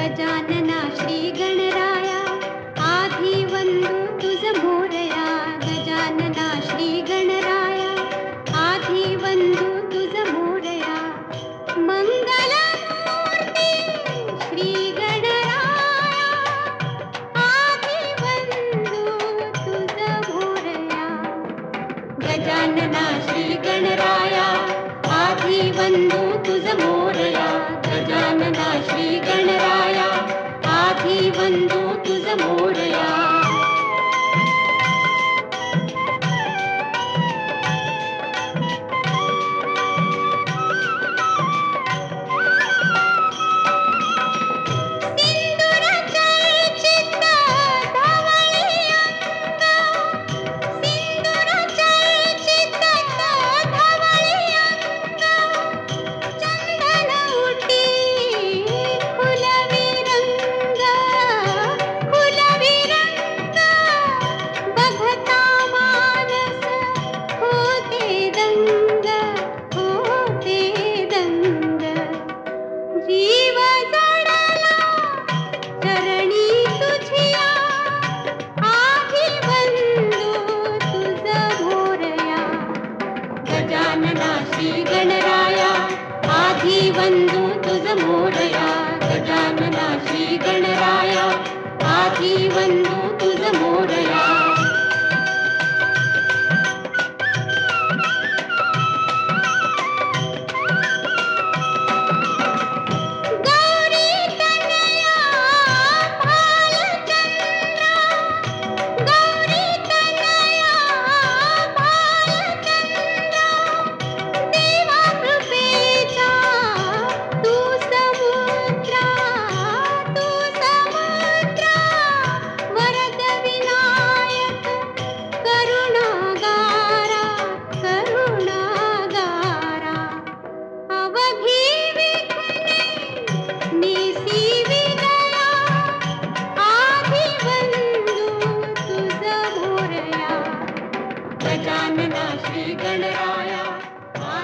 गजानना श्री गणराया आधी वंदू तुझ मोरया। गजानना श्री गणराया आधी वंदू तुझ मोरया। मंगल श्री गणराया आधी मोरया। गजानना श्री गणरा बंधू तुझ मोरया। गणराया आधी बंधू तुझ मोरया गजानना श्री गणराया आधी बंधू तुझ मोरया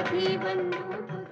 आधी बंधू